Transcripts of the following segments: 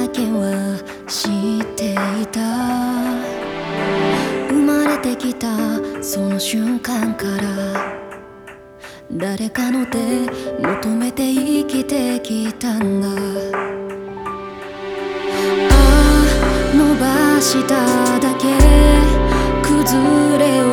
体験は知っていた。生まれてきたその瞬間から誰かの手求めて生きてきたんだ。ああ伸ばしただけ崩れを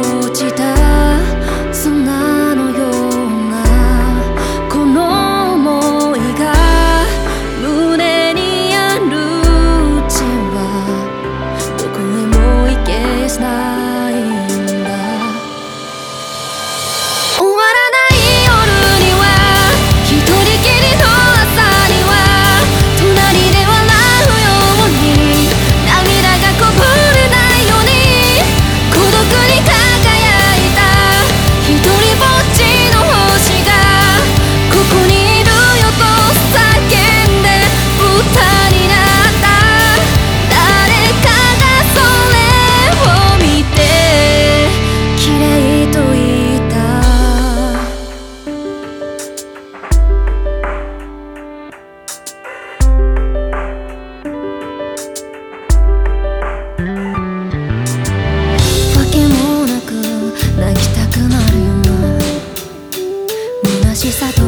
しさと